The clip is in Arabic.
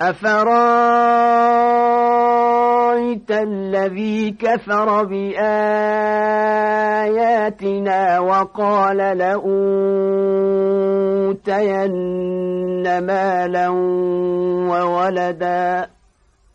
أفرأيت الذي كفر بآياتنا وقال لأوتين مالا وولدا